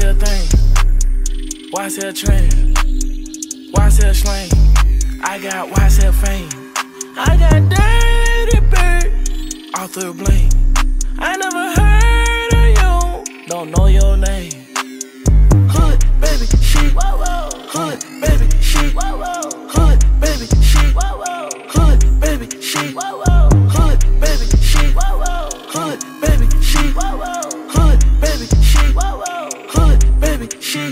sell thing? Why sell trend? Why sell slang? I got why sell fame? I got dirty bird, Arthur Blank. I never heard she.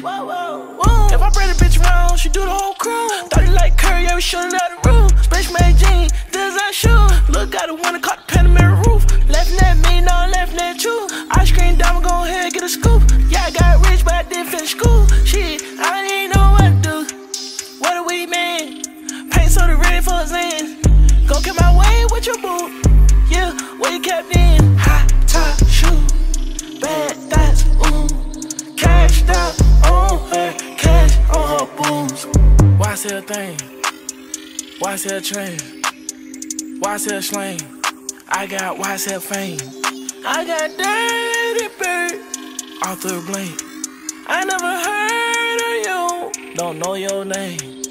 If I bring a bitch around, she do the whole crew. He like Curry, yeah, we shooting out the room. Space made jean, design shoe. Look, got the that caught the Panamera roof. Laughing at me, no, I'm laughing at you. Ice cream diamond, go ahead, get a scoop. Yeah, I got rich, but I didn't finish school. Shit, I didn't know what to do. What do we mean? Paint so the red for his hands. Go get my way with your boo. Yeah, where you kept in? Hot top Why sell thing? Why sell train? Why sell slang? I got why sell fame? I got dirty bird, Arthur Blank. I never heard of you, don't know your name.